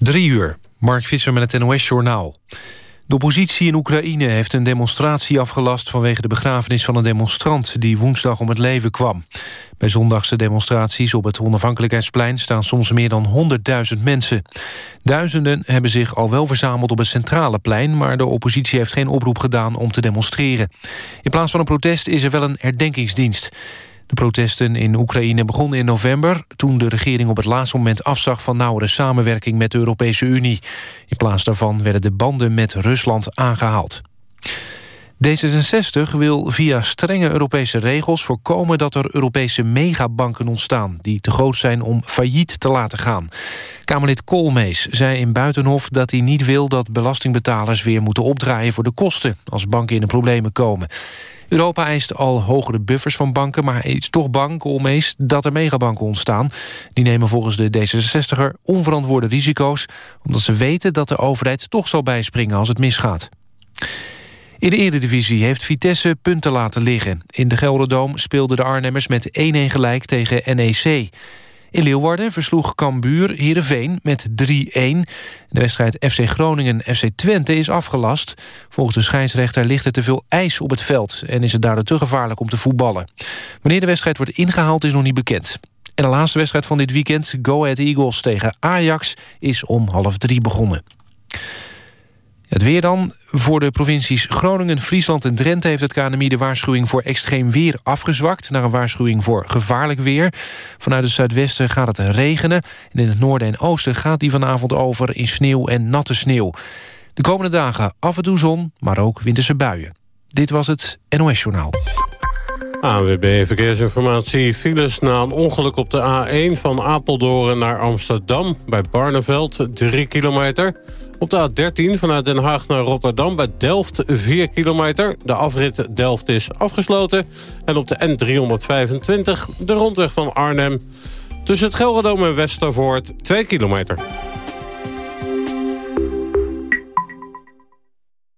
Drie uur, Mark Visser met het NOS-journaal. De oppositie in Oekraïne heeft een demonstratie afgelast... vanwege de begrafenis van een demonstrant die woensdag om het leven kwam. Bij zondagse demonstraties op het Onafhankelijkheidsplein... staan soms meer dan 100.000 mensen. Duizenden hebben zich al wel verzameld op het centrale plein... maar de oppositie heeft geen oproep gedaan om te demonstreren. In plaats van een protest is er wel een herdenkingsdienst. De protesten in Oekraïne begonnen in november... toen de regering op het laatste moment afzag van nauwere samenwerking met de Europese Unie. In plaats daarvan werden de banden met Rusland aangehaald. D66 wil via strenge Europese regels voorkomen dat er Europese megabanken ontstaan... die te groot zijn om failliet te laten gaan. Kamerlid Koolmees zei in Buitenhof dat hij niet wil... dat belastingbetalers weer moeten opdraaien voor de kosten... als banken in de problemen komen. Europa eist al hogere buffers van banken... maar is toch bang, Koolmees, dat er megabanken ontstaan. Die nemen volgens de D66er onverantwoorde risico's... omdat ze weten dat de overheid toch zal bijspringen als het misgaat. In de Eredivisie heeft Vitesse punten laten liggen. In de Gelderdoom speelden de Arnhemmers met 1-1 gelijk tegen NEC. In Leeuwarden versloeg Cambuur Heerenveen met 3-1. De wedstrijd FC Groningen-FC Twente is afgelast. Volgens de scheidsrechter ligt er te veel ijs op het veld... en is het daardoor te gevaarlijk om te voetballen. Wanneer de wedstrijd wordt ingehaald is nog niet bekend. En de laatste wedstrijd van dit weekend, Go Ahead Eagles tegen Ajax... is om half drie begonnen. Het weer dan. Voor de provincies Groningen, Friesland en Drenthe... heeft het KNMI de waarschuwing voor extreem weer afgezwakt... naar een waarschuwing voor gevaarlijk weer. Vanuit het zuidwesten gaat het regenen. En in het noorden en oosten gaat die vanavond over in sneeuw en natte sneeuw. De komende dagen af en toe zon, maar ook winterse buien. Dit was het NOS Journaal. ANWB Verkeersinformatie. Files na een ongeluk op de A1 van Apeldoorn naar Amsterdam... bij Barneveld, 3 kilometer... Op de A13 vanuit Den Haag naar Rotterdam bij Delft 4 kilometer. De afrit Delft is afgesloten. En op de N325 de rondweg van Arnhem. Tussen het Gelredome en Westervoort 2 kilometer.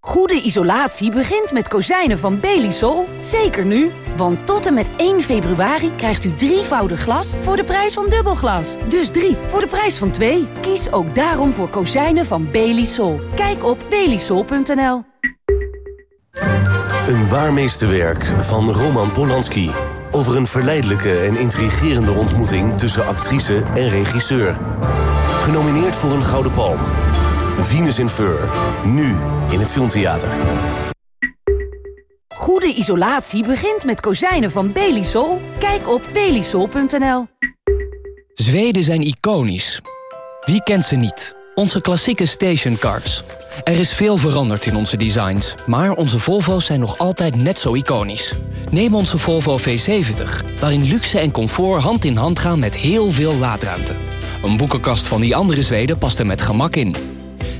Goede isolatie begint met kozijnen van Belisol. Zeker nu, want tot en met 1 februari krijgt u drievoudig glas voor de prijs van dubbelglas. Dus drie voor de prijs van twee. Kies ook daarom voor kozijnen van Belisol. Kijk op belisol.nl. Een waar meesterwerk van Roman Polanski. Over een verleidelijke en intrigerende ontmoeting tussen actrice en regisseur. Genomineerd voor een Gouden Palm. Venus in Fur. Nu in het Filmtheater. Goede isolatie begint met kozijnen van Belisol. Kijk op belisol.nl. Zweden zijn iconisch. Wie kent ze niet? Onze klassieke stationcars. Er is veel veranderd in onze designs, maar onze Volvo's zijn nog altijd net zo iconisch. Neem onze Volvo V70, waarin luxe en comfort hand in hand gaan met heel veel laadruimte. Een boekenkast van die andere Zweden past er met gemak in.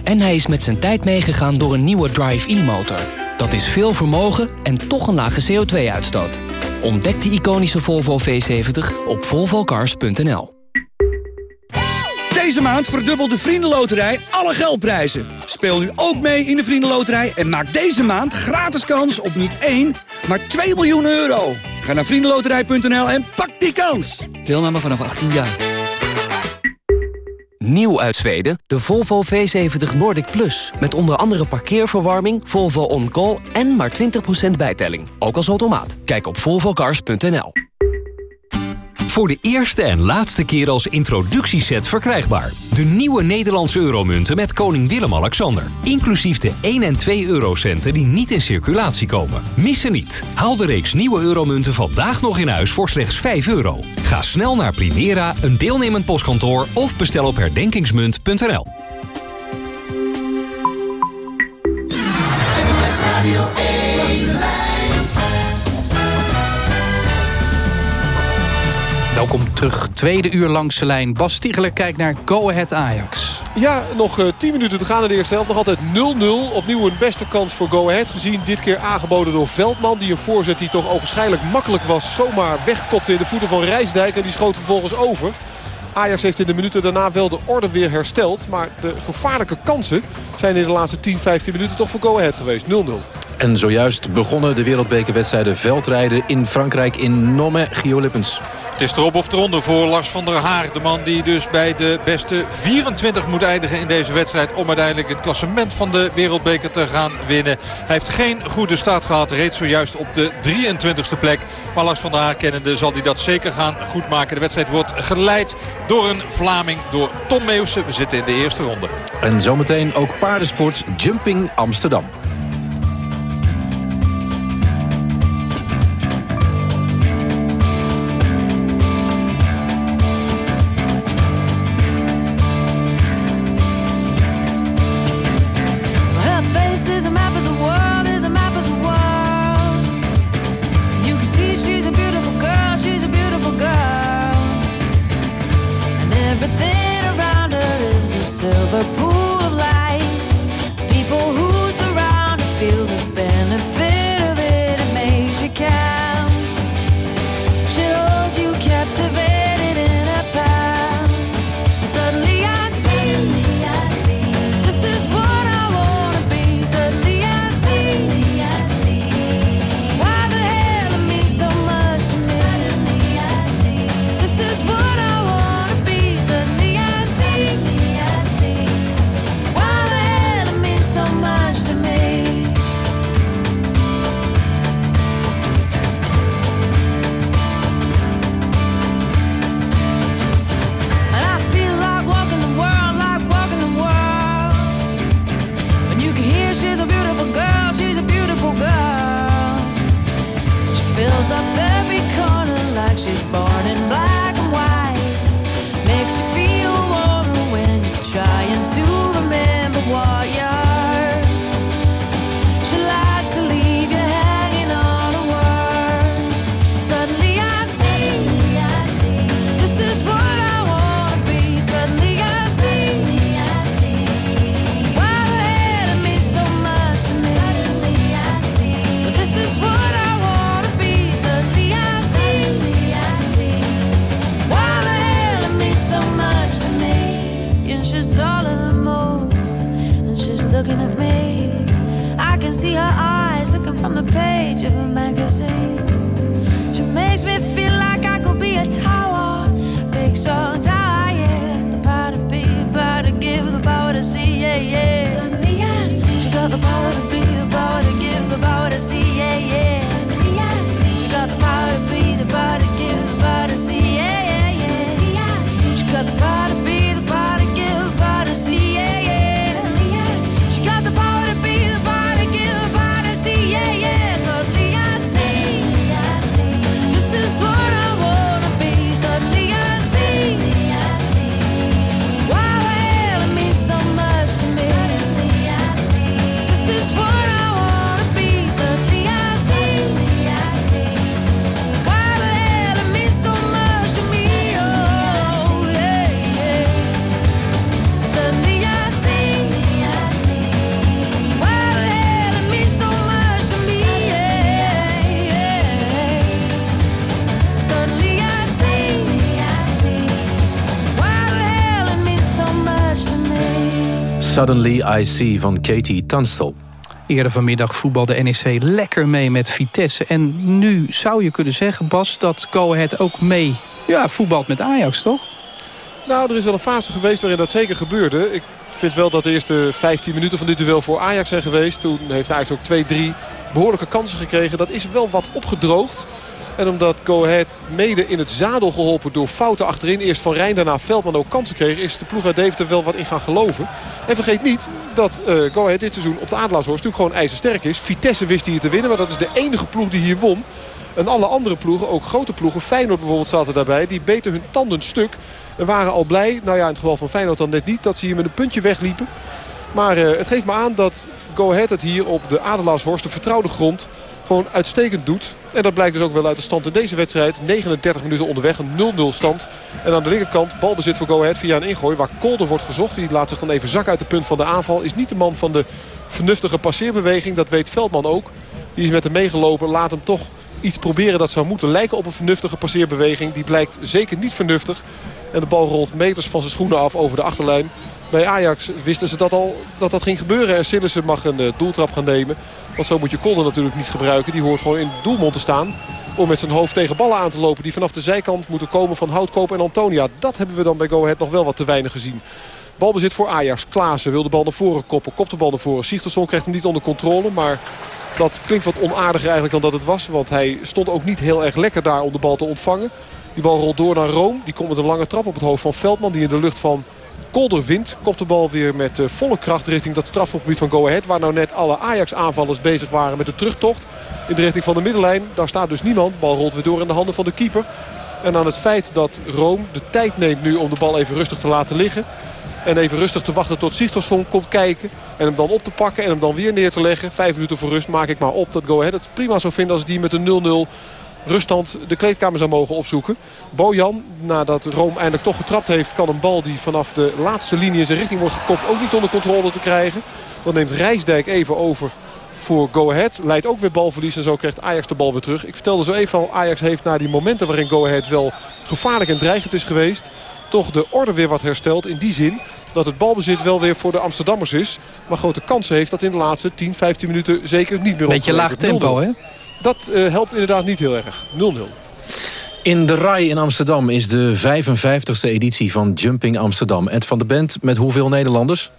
En hij is met zijn tijd meegegaan door een nieuwe Drive-E-motor. Dat is veel vermogen en toch een lage CO2-uitstoot. Ontdek de iconische Volvo V70 op volvocars.nl. Deze maand verdubbelt de Vriendenloterij alle geldprijzen. Speel nu ook mee in de Vriendenloterij en maak deze maand gratis kans op niet 1, maar 2 miljoen euro. Ga naar vriendenloterij.nl en pak die kans. Deelname vanaf 18 jaar. Nieuw uit Zweden, de Volvo V70 Nordic Plus. Met onder andere parkeerverwarming, Volvo On Call en maar 20% bijtelling. Ook als automaat. Kijk op volvocars.nl. Voor de eerste en laatste keer als introductieset verkrijgbaar. De nieuwe Nederlandse euromunten met koning Willem-Alexander. Inclusief de 1 en 2 eurocenten die niet in circulatie komen. Missen niet. Haal de reeks nieuwe euromunten vandaag nog in huis voor slechts 5 euro. Ga snel naar Primera, een deelnemend postkantoor... of bestel op herdenkingsmunt.nl. Welkom terug. Tweede uur langs de lijn. Bas Stiegler kijkt naar Go Ahead Ajax. Ja, nog uh, 10 minuten te gaan in de eerste helft. Nog altijd 0-0. Opnieuw een beste kans voor Go Ahead gezien. Dit keer aangeboden door Veldman. Die een voorzet die toch ogenschijnlijk makkelijk was. Zomaar wegkopte in de voeten van Rijsdijk. En die schoot vervolgens over. Ajax heeft in de minuten daarna wel de orde weer hersteld. Maar de gevaarlijke kansen zijn in de laatste 10, 15 minuten toch voor Go Ahead geweest. 0-0. En zojuist begonnen de wereldbekerwedstrijden veldrijden in Frankrijk in Nomme. Gio Lippens. Is erop of eronder voor Lars van der Haar. De man die dus bij de beste 24 moet eindigen in deze wedstrijd... om uiteindelijk het klassement van de wereldbeker te gaan winnen. Hij heeft geen goede start gehad. Reeds zojuist op de 23e plek. Maar Lars van der Haar kennende zal hij dat zeker gaan goed maken. De wedstrijd wordt geleid door een Vlaming, door Tom Meeuwse. We zitten in de eerste ronde. En zometeen ook paardensport Jumping Amsterdam. Suddenly I See van Katie Tunstall. Eerder vanmiddag voetbalde NEC lekker mee met Vitesse. En nu zou je kunnen zeggen, Bas, dat Go Ahead ook mee ja, voetbalt met Ajax, toch? Nou, er is wel een fase geweest waarin dat zeker gebeurde. Ik vind wel dat de eerste 15 minuten van dit duel voor Ajax zijn geweest. Toen heeft Ajax ook 2-3 behoorlijke kansen gekregen. Dat is wel wat opgedroogd. En omdat Go Ahead mede in het zadel geholpen door fouten achterin. Eerst Van Rijn, daarna Veldman ook kansen kreeg. Is de ploeg uit Deventer wel wat in gaan geloven. En vergeet niet dat uh, Go Ahead dit seizoen op de Adelaarshorst natuurlijk gewoon ijzersterk is. Vitesse wist hier te winnen, maar dat is de enige ploeg die hier won. En alle andere ploegen, ook grote ploegen, Feyenoord bijvoorbeeld zaten daarbij. Die beten hun tanden stuk en waren al blij, nou ja in het geval van Feyenoord dan net niet, dat ze hier met een puntje wegliepen. Maar uh, het geeft me aan dat Go Ahead het hier op de Adelaarshorst, de vertrouwde grond, gewoon uitstekend doet. En dat blijkt dus ook wel uit de stand in deze wedstrijd. 39 minuten onderweg, een 0-0 stand. En aan de linkerkant balbezit voor Go Ahead via een ingooi waar Kolder wordt gezocht. Die laat zich dan even zakken uit de punt van de aanval. Is niet de man van de vernuftige passeerbeweging. Dat weet Veldman ook. Die is met hem meegelopen. Laat hem toch iets proberen dat zou moeten lijken op een vernuftige passeerbeweging. Die blijkt zeker niet vernuftig. En de bal rolt meters van zijn schoenen af over de achterlijn. Bij Ajax wisten ze dat al dat dat ging gebeuren. En Sillissen mag een doeltrap gaan nemen. Want zo moet je Kolder natuurlijk niet gebruiken. Die hoort gewoon in het doelmond te staan. Om met zijn hoofd tegen ballen aan te lopen. Die vanaf de zijkant moeten komen van Houtkoop en Antonia. Dat hebben we dan bij Go Ahead nog wel wat te weinig gezien. Balbezit voor Ajax. Klaassen wil de bal naar voren koppen. Kopt de bal naar voren. Sigtersson krijgt hem niet onder controle. Maar dat klinkt wat onaardiger eigenlijk dan dat het was. Want hij stond ook niet heel erg lekker daar om de bal te ontvangen. Die bal rolt door naar Room. Die komt met een lange trap op het hoofd van Veldman. Die in de lucht van Kolder wint. Kopt de bal weer met eh, volle kracht richting dat strafgebied van Go Ahead. Waar nou net alle Ajax-aanvallers bezig waren met de terugtocht. In de richting van de middenlijn. Daar staat dus niemand. Bal rolt weer door in de handen van de keeper. En aan het feit dat Room de tijd neemt nu om de bal even rustig te laten liggen. En even rustig te wachten tot Sigtorsson komt kijken. En hem dan op te pakken en hem dan weer neer te leggen. Vijf minuten voor rust maak ik maar op dat Go Ahead het prima zou vinden als die met een 0-0 ruststand de kleedkamer zou mogen opzoeken. Bojan, nadat Rome eindelijk toch getrapt heeft... kan een bal die vanaf de laatste linie in zijn richting wordt gekopt... ook niet onder controle te krijgen. Dan neemt Rijsdijk even over voor Go Ahead. Leidt ook weer balverlies en zo krijgt Ajax de bal weer terug. Ik vertelde zo even al, Ajax heeft na die momenten waarin Go Ahead wel gevaarlijk en dreigend is geweest... toch de orde weer wat hersteld in die zin dat het balbezit wel weer voor de Amsterdammers is. Maar grote kansen heeft dat in de laatste 10, 15 minuten zeker niet meer op. Beetje laag tempo hè? Dat uh, helpt inderdaad niet heel erg. 0-0. In de RAI in Amsterdam is de 55ste editie van Jumping Amsterdam. Ed van de Bent met hoeveel Nederlanders?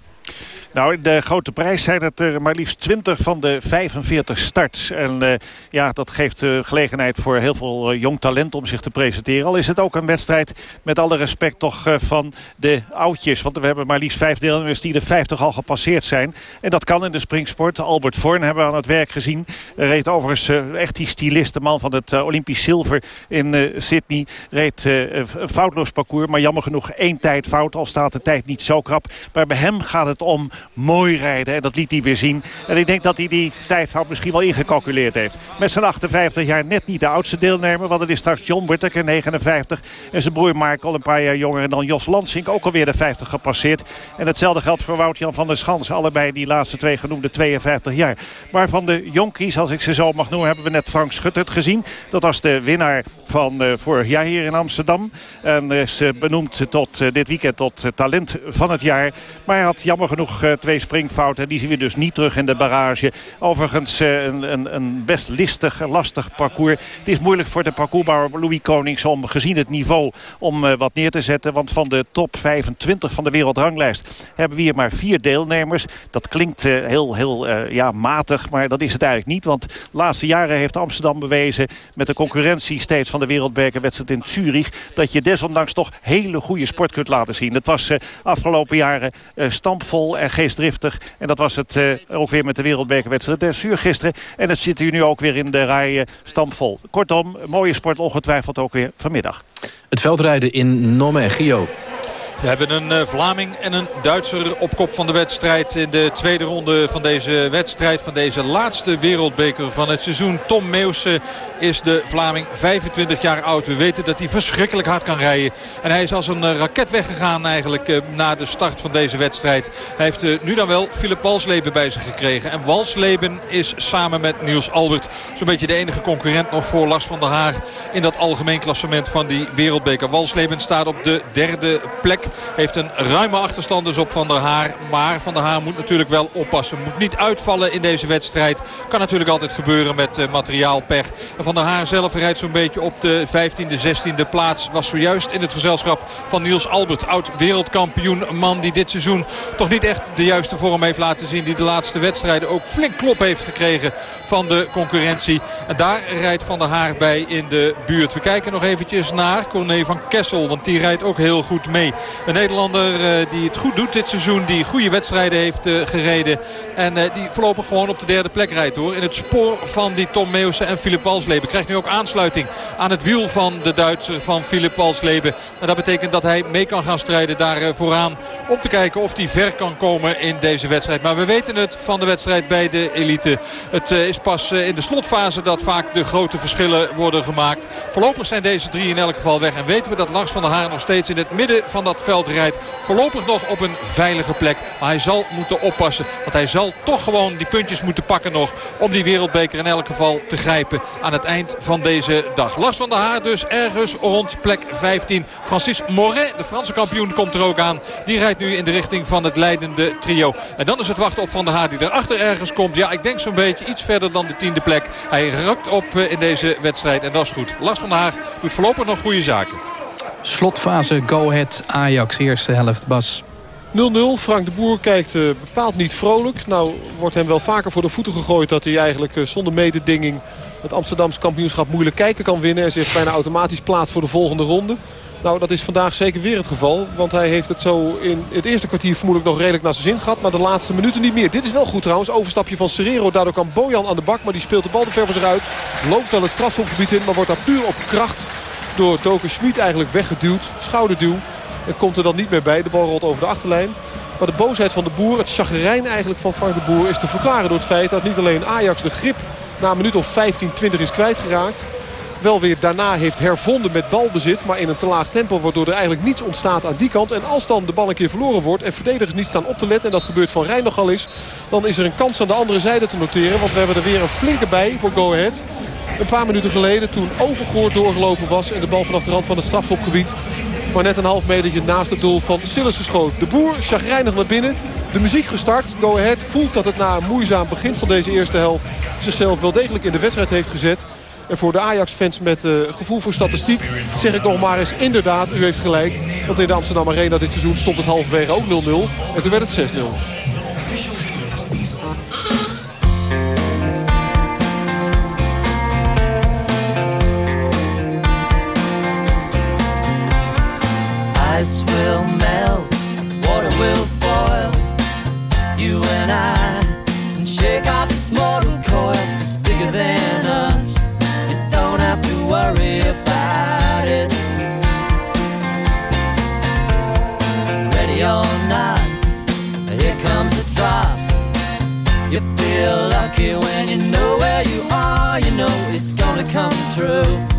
Nou, de grote prijs zijn het er maar liefst 20 van de 45 starts. En uh, ja, dat geeft uh, gelegenheid voor heel veel uh, jong talent om zich te presenteren. Al is het ook een wedstrijd met alle respect toch van de oudjes. Want we hebben maar liefst vijf deelnemers die de 50 al gepasseerd zijn. En dat kan in de springsport. Albert Vorn hebben we aan het werk gezien. Reed overigens echt die stylist, de man van het Olympisch zilver in Sydney. Reed een foutloos parcours, maar jammer genoeg één tijd fout. Al staat de tijd niet zo krap. Maar bij hem gaat het om mooi rijden. En dat liet hij weer zien. En ik denk dat hij die tijdfout misschien wel ingecalculeerd heeft. Met zijn 58 jaar net niet de oudste deelnemer. Want het is straks John Whittaker, 59. En zijn broer Mark een paar jaar jonger. En dan Jos Lansing, ook alweer de 50 gepasseerd. En hetzelfde geldt voor Wout-Jan van der Schans. Allebei die laatste twee genoemde 52 jaar. Maar van de jonkies, als ik ze zo mag noemen, hebben we net Frank Schuttert gezien. Dat was de winnaar van uh, vorig jaar hier in Amsterdam. En is uh, benoemd tot uh, dit weekend tot talent van het jaar. Maar hij had jammer genoeg twee springfouten. Die zien we dus niet terug in de barrage. Overigens een, een, een best listig, lastig parcours. Het is moeilijk voor de parcoursbouwer Louis Konings om gezien het niveau om wat neer te zetten. Want van de top 25 van de wereldranglijst hebben we hier maar vier deelnemers. Dat klinkt heel, heel ja, matig, maar dat is het eigenlijk niet. Want de laatste jaren heeft Amsterdam bewezen met de concurrentie steeds van de wereldbekerwedstrijd in Zurich... dat je desondanks toch hele goede sport kunt laten zien. Het was afgelopen jaren stampvol en geestdriftig. En dat was het ook weer met de wereldbekerwedstrijd der Zuur gisteren. En het zit hier nu ook weer in de rij stampvol. Kortom, mooie sport ongetwijfeld ook weer vanmiddag. Het veldrijden in Nomme Gio. We hebben een uh, Vlaming en een Duitser op kop van de wedstrijd. In de tweede ronde van deze wedstrijd. Van deze laatste wereldbeker van het seizoen. Tom Meeuwse is de Vlaming 25 jaar oud. We weten dat hij verschrikkelijk hard kan rijden. En hij is als een uh, raket weggegaan eigenlijk uh, na de start van deze wedstrijd. Hij heeft nu dan wel Philip Walsleben bij zich gekregen. En Walsleben is samen met Niels Albert zo'n beetje de enige concurrent nog voor Lars van der Haar. In dat algemeen klassement van die wereldbeker. Walsleben staat op de derde plek. Heeft een ruime achterstand dus op Van der Haar. Maar Van der Haar moet natuurlijk wel oppassen. Moet niet uitvallen in deze wedstrijd. Kan natuurlijk altijd gebeuren met uh, materiaalpech. Van der Haar zelf rijdt zo'n beetje op de 15e, 16e plaats. Was zojuist in het gezelschap van Niels Albert. Oud wereldkampioen. Man die dit seizoen toch niet echt de juiste vorm heeft laten zien. Die de laatste wedstrijden ook flink klop heeft gekregen van de concurrentie. En daar rijdt Van der Haar bij in de buurt. We kijken nog eventjes naar Corné van Kessel. Want die rijdt ook heel goed mee. Een Nederlander uh, die het goed doet dit seizoen. Die goede wedstrijden heeft uh, gereden. En uh, die voorlopig gewoon op de derde plek rijdt hoor. In het spoor van die Tom Meeuwse en Philip Walsleben. Krijgt nu ook aansluiting aan het wiel van de Duitser van Philip Walsleben. En dat betekent dat hij mee kan gaan strijden daar vooraan. Om te kijken of hij ver kan komen in deze wedstrijd. Maar we weten het van de wedstrijd bij de elite. Het is pas in de slotfase dat vaak de grote verschillen worden gemaakt. Voorlopig zijn deze drie in elk geval weg. En weten we dat Lars van der Haar nog steeds in het midden van dat veld rijdt. Voorlopig nog op een veilige plek. Maar hij zal moeten oppassen. Want hij zal toch gewoon die puntjes moeten pakken nog. Om die wereldbeker in elk geval te grijpen aan het eind van deze dag. Lars van der Haar dus ergens rond plek 15. Francis Moret, de Franse kampioen, komt er ook aan. Die rijdt nu in de richting van het leidende trio. En dan is het wachten op Van der Haar die erachter ergens komt. Ja, ik denk zo'n beetje iets verder dan de tiende plek. Hij rukt op eh, in deze wedstrijd en dat is goed. Lars van der Haar doet voorlopig nog goede zaken. Slotfase Go Ahead Ajax, eerste helft. Bas. 0-0. Frank de Boer kijkt uh, bepaald niet vrolijk. Nou wordt hem wel vaker voor de voeten gegooid dat hij eigenlijk uh, zonder mededinging het Amsterdamse kampioenschap moeilijk kijken kan winnen. En zich bijna automatisch plaatst voor de volgende ronde. Nou, dat is vandaag zeker weer het geval. Want hij heeft het zo in het eerste kwartier vermoedelijk nog redelijk naar zijn zin gehad. Maar de laatste minuten niet meer. Dit is wel goed trouwens. Overstapje van Serrero. Daardoor kan Bojan aan de bak. Maar die speelt de bal te ver voor zich uit. Loopt wel het strafschopgebied in. Maar wordt daar puur op kracht door Doken Schmid eigenlijk weggeduwd. Schouderduw. Komt er dan niet meer bij. De bal rolt over de achterlijn. Maar de boosheid van de boer, het chagrijn eigenlijk van Frank de Boer... is te verklaren door het feit dat niet alleen Ajax de grip na een minuut of 15, 20 is kwijtgeraakt wel weer daarna heeft hervonden met balbezit. Maar in een te laag tempo waardoor er eigenlijk niets ontstaat aan die kant. En als dan de bal een keer verloren wordt en verdedigers niet staan op te letten. En dat gebeurt van Rijn nogal eens. Dan is er een kans aan de andere zijde te noteren. Want we hebben er weer een flinke bij voor Go Ahead. Een paar minuten geleden toen Overgoor doorgelopen was. En de bal vanaf de rand van het strafschopgebied. Maar net een half metertje naast het doel van Sillissen schoot. De boer chagrijnig naar binnen. De muziek gestart. Go Ahead voelt dat het na een moeizaam begin van deze eerste helft... zichzelf wel degelijk in de wedstrijd heeft gezet. En voor de Ajax-fans met uh, gevoel voor statistiek zeg ik nog maar eens inderdaad, u heeft gelijk. Want in de Amsterdam Arena dit seizoen stond het halverwege ook 0-0. En toen werd het 6-0. You feel lucky when you know where you are. You know it's gonna come true.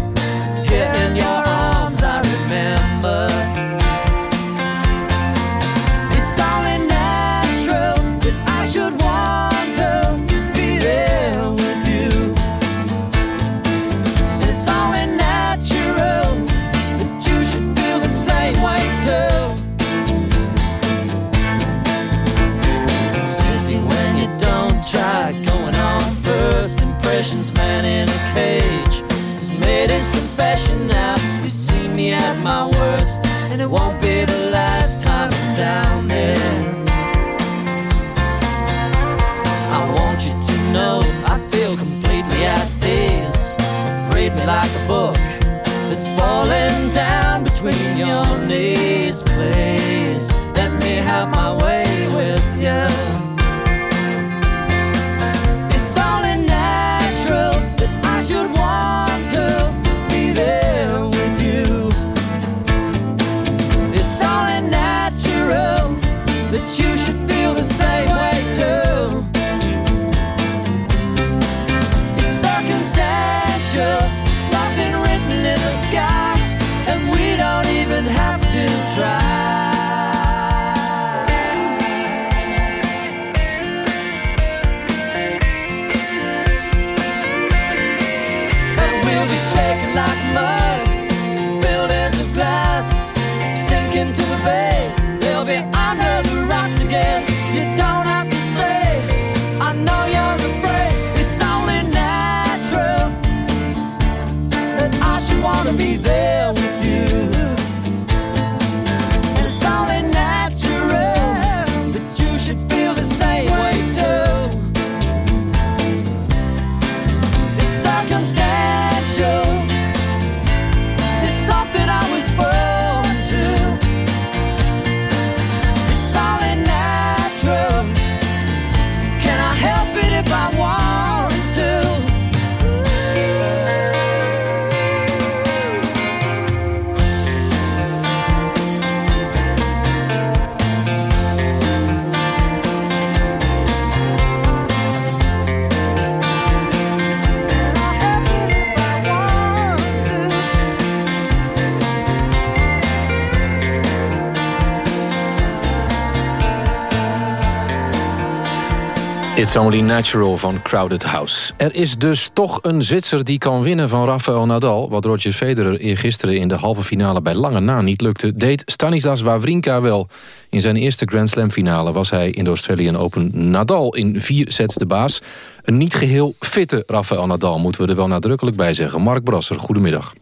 It's Only Natural van Crowded House. Er is dus toch een Zwitser die kan winnen van Rafael Nadal. Wat Roger Federer eergisteren in de halve finale bij lange na niet lukte... deed Stanislas Wawrinka wel. In zijn eerste Grand Slam finale was hij in de Australian Open Nadal... in vier sets de baas. Een niet geheel fitte Rafael Nadal moeten we er wel nadrukkelijk bij zeggen. Mark Brasser, goedemiddag.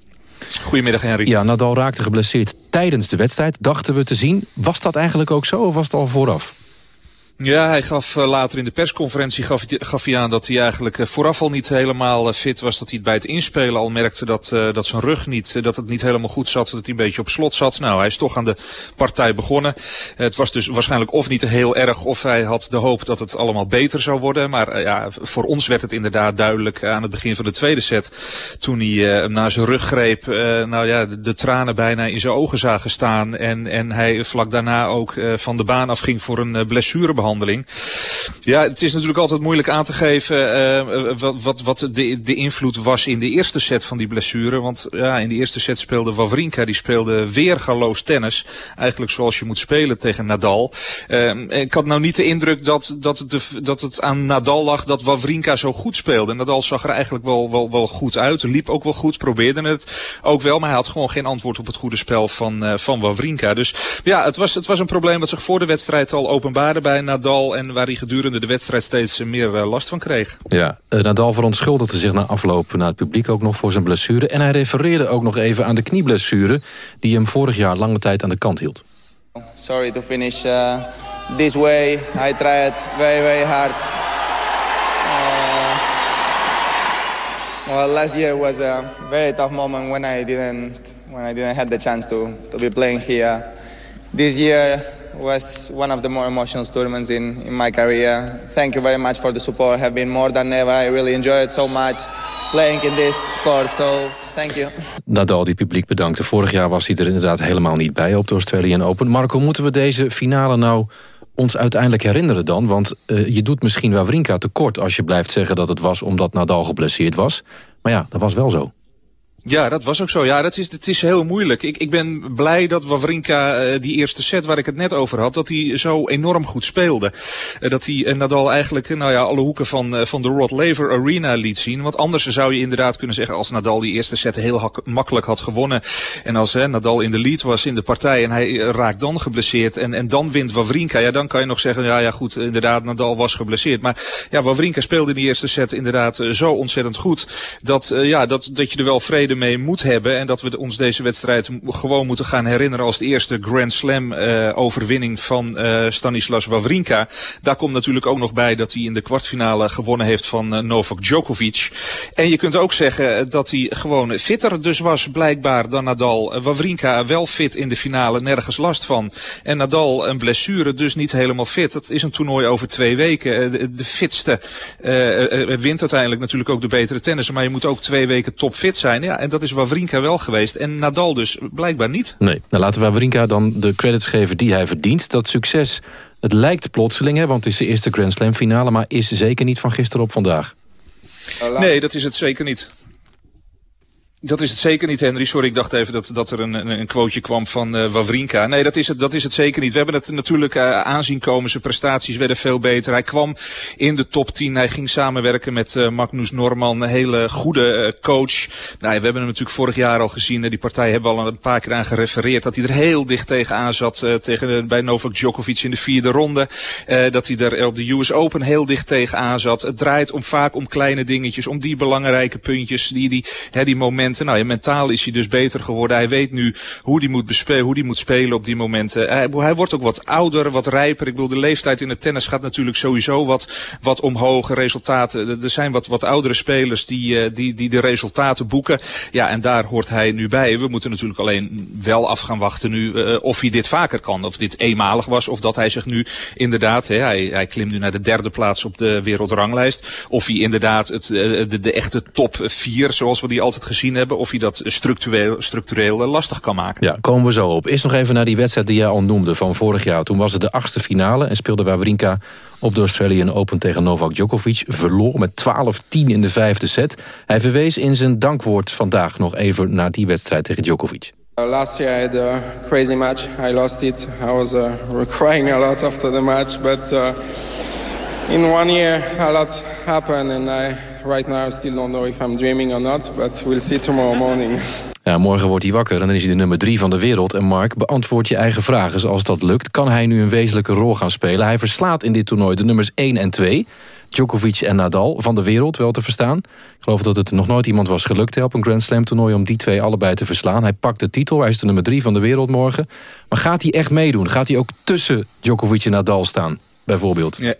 Goedemiddag Henry. Ja, Nadal raakte geblesseerd tijdens de wedstrijd, dachten we te zien. Was dat eigenlijk ook zo of was het al vooraf? Ja, hij gaf uh, later in de persconferentie gaf, gaf hij aan dat hij eigenlijk uh, vooraf al niet helemaal uh, fit was. Dat hij het bij het inspelen al merkte dat, dat zijn rug niet, dat het niet helemaal goed zat. Dat hij een beetje op slot zat. Nou, hij is toch aan de partij begonnen. het was dus waarschijnlijk of niet heel erg of hij had de hoop dat het allemaal beter zou worden. Maar ja, voor ons werd het inderdaad duidelijk aan het begin van de tweede set. Toen hij naar zijn rug greep, nou ja, de, de, tranen bijna in zijn ogen zagen staan. En, en hij vlak daarna ook van de baan afging voor een blessurebehandeling. Ja, het is natuurlijk altijd moeilijk aan te geven uh, wat, wat, wat de, de invloed was in de eerste set van die blessure. Want ja, in de eerste set speelde Wawrinka, die speelde weergaloos tennis. Eigenlijk zoals je moet spelen tegen Nadal. Uh, ik had nou niet de indruk dat, dat, dat het aan Nadal lag dat Wawrinka zo goed speelde. Nadal zag er eigenlijk wel, wel, wel goed uit, liep ook wel goed, probeerde het ook wel. Maar hij had gewoon geen antwoord op het goede spel van, uh, van Wawrinka. Dus ja, het was, het was een probleem wat zich voor de wedstrijd al openbaarde bij Nadal. En waar hij gedurende de wedstrijd steeds meer eh, last van kreeg. Ja, uh, Nadal verontschuldigde zich na afloop naar het publiek ook nog voor zijn blessure. En hij refereerde ook nog even aan de knieblessure die hem vorig jaar lange tijd aan de kant hield. Sorry to finish uh, this way. I tried very very hard. Uh, well, last year was a very tough moment when I didn't when I didn't have the chance to to be playing here. This year was one of the more emotional tournaments in, in my career. Thank you very much for the support. Have been more than ever. I really enjoy it so much playing in this court. So thank you. Nadal die publiek bedankte. Vorig jaar was hij er inderdaad helemaal niet bij op de Australian Open. Marco, moeten we deze finale nou ons uiteindelijk herinneren dan? Want uh, je doet misschien Wawrinka tekort als je blijft zeggen dat het was omdat Nadal geblesseerd was. Maar ja, dat was wel zo. Ja, dat was ook zo. Ja, dat is, het is heel moeilijk. Ik, ik ben blij dat Wawrinka uh, die eerste set waar ik het net over had, dat hij zo enorm goed speelde. Uh, dat hij uh, Nadal eigenlijk nou ja, alle hoeken van, van de Rod Laver Arena liet zien. Want anders zou je inderdaad kunnen zeggen, als Nadal die eerste set heel makkelijk had gewonnen. En als Nadal in de lead was in de partij en hij raakt dan geblesseerd en, en dan wint Wawrinka. Ja, dan kan je nog zeggen, ja, ja goed, inderdaad, Nadal was geblesseerd. Maar ja, Wawrinka speelde die eerste set inderdaad zo ontzettend goed. Dat, ja, dat, dat je er wel vrede mee moet hebben. En dat we ons deze wedstrijd gewoon moeten gaan herinneren als de eerste Grand Slam uh, overwinning van uh, Stanislas Wawrinka. Daar komt natuurlijk ook nog bij dat hij in de kwartfinale gewonnen heeft van uh, Novak Djokovic. En je kunt ook zeggen dat hij gewoon fitter dus was blijkbaar dan Nadal. Wawrinka wel fit in de finale, nergens last van. En Nadal een blessure, dus niet helemaal fit. Het is een toernooi over twee weken. De, fitste wint uiteindelijk natuurlijk ook de betere tennissen. Maar je moet ook twee weken topfit zijn. Ja, en dat is Wawrinka wel geweest. En Nadal dus blijkbaar niet. Nee, nou laten we Wawrinka dan de credits geven die hij verdient. Dat succes, het lijkt plotseling, hè, want het is de eerste Grand Slam finale... maar is zeker niet van gisteren op vandaag. Nee, dat is het zeker niet. Dat is het zeker niet, Henry. Sorry, ik dacht even dat, dat er een, een, quoteje kwam van uh, Wawrinka. Nee, dat is, het, dat is het zeker niet. We hebben het natuurlijk uh, aanzien komen. Zijn prestaties werden veel beter. Hij kwam in de top 10. Hij ging samenwerken met uh, Magnus Norman. Een hele goede coach. Nou, we hebben hem natuurlijk vorig jaar al gezien. die partij hebben we al een paar keer aan gerefereerd. Dat hij er heel dicht tegenaan zat tegen, bij Novak Djokovic in de vierde ronde. dat hij er op de US Open heel dicht tegenaan zat. Het draait om, vaak om kleine dingetjes. Om die belangrijke puntjes. Die, die, hè, die momenten Nou, ja, mentaal is hij dus beter geworden. Hij weet nu hoe hij moet, hoe die moet spelen op die momenten. Hij, wordt ook wat ouder, wat rijper. Ik bedoel, de leeftijd in het tennis gaat natuurlijk sowieso wat, wat omhoog. Resultaten. Er zijn wat, wat oudere spelers die, eh, die, die de resultaten boeken. Ja, en daar hoort hij nu bij. We moeten natuurlijk alleen wel af gaan wachten nu uh, of hij dit vaker kan. Of dit eenmalig was. Of dat hij zich nu inderdaad, hè, hij, hij klimt nu naar de derde plaats op de wereldranglijst. Of hij inderdaad het, uh, de, de echte top 4, zoals we die altijd gezien hebben hebben... of hij dat structureel, structureel lastig kan maken. Ja, komen we zo op. Eerst nog even naar die wedstrijd die jij al noemde van vorig jaar. Toen was het de achtste finale en speelde Wawrinka op de Australian Open tegen Novak Djokovic. Verloor met 12-10 in de vijfde set. Hij verwees in zijn dankwoord vandaag nog even naar die wedstrijd tegen Djokovic. Uh, last year I had a crazy match. I lost it. I was uh, crying a lot after the match, but uh, in one year a lot happened and I right now still don't know if I'm dreaming or not, but we'll see tomorrow morning. Ja, morgen wordt hij wakker en dan is hij de nummer drie van de wereld. En Mark, beantwoord je eigen vragen. Zoals dat lukt, kan hij nu een wezenlijke rol gaan spelen. Hij verslaat in dit toernooi de nummers 1 en 2. Djokovic en Nadal van de wereld, wel te verstaan. Ik geloof dat het nog nooit iemand was gelukt hè, op een Grand Slam toernooi... om die twee allebei te verslaan. Hij pakt de titel, hij is de nummer drie van de wereld morgen. Maar gaat hij echt meedoen? Gaat hij ook tussen Djokovic en Nadal staan, bijvoorbeeld? Ja,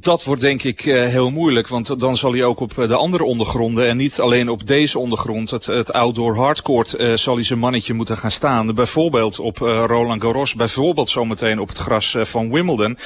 dat wordt denk ik uh, heel moeilijk, want dan zal hij ook op de andere ondergronden en niet alleen op deze ondergrond, het, het outdoor hardcourt, uh, zal hij zijn mannetje moeten gaan staan. Bijvoorbeeld op Roland Garros, bijvoorbeeld zometeen op het gras van Wimbledon.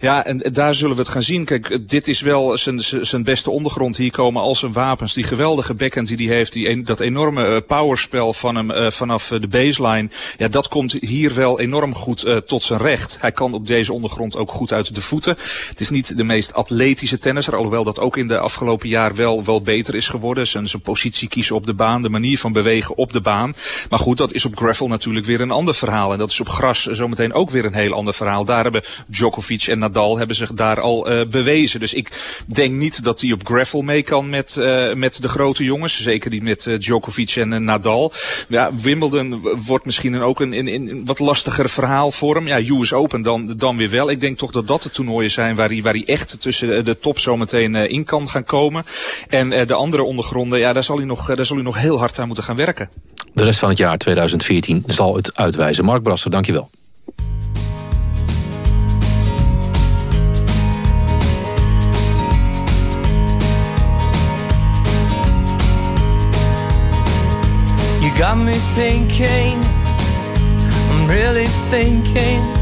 Ja, en daar zullen we het gaan zien. Kijk, dit is wel zijn, zijn beste ondergrond. Hier komen al zijn wapens, die geweldige backhand die hij heeft, die, dat enorme powerspel van hem vanaf de baseline. Ja, dat komt hier wel enorm goed tot zijn recht. Hij kan op deze ondergrond ook goed uit de voeten. Het is niet de meest atletische tennisser. Alhoewel dat ook in de afgelopen jaar wel, wel beter is geworden. Zijn, zijn positie kiezen op de baan, de manier van bewegen op de baan. Maar goed, dat is op gravel natuurlijk weer een ander verhaal. En dat is op gras zometeen ook weer een heel ander verhaal. Daar hebben Djokovic en Nadal hebben zich daar al uh, bewezen. Dus ik denk niet dat hij op gravel mee kan met, uh, met de grote jongens. Zeker niet met uh, Djokovic en Nadal. Ja, Wimbledon wordt misschien ook een, wat lastiger verhaal voor hem. Ja, US Open dan, dan weer wel. Ik denk toch dat dat de toernooien zijn waar hij, waar hij echt tussen de top zometeen in kan gaan komen. En de andere ondergronden, ja, daar zal, hij nog, daar zal hij nog heel hard aan moeten gaan werken. De rest van het jaar 2014 zal het uitwijzen. Mark Brasser, dankjewel. You got me thinking, I'm really thinking.